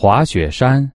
滑雪山。